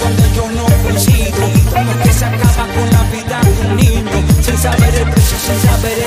cuando yo no coincido. Como que se acaba con la vida de un niño, sin saber el precio, sin saber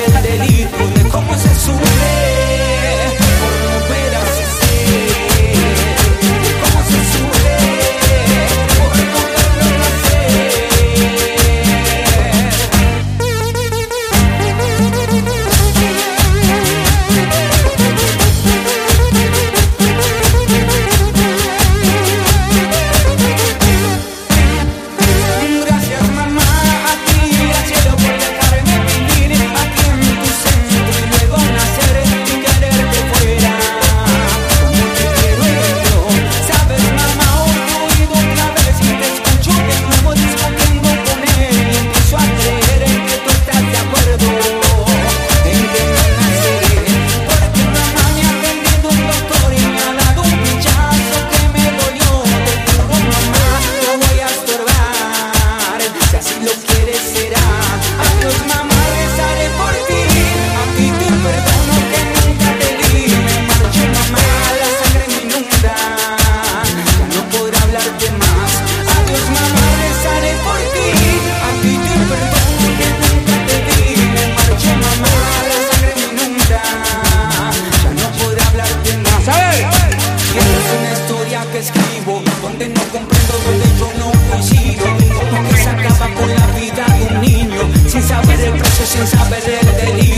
escribo, donde no comprendo, donde yo no coincido, como que se acaba con la vida de un niño, sin saber el precio, sin saber el delito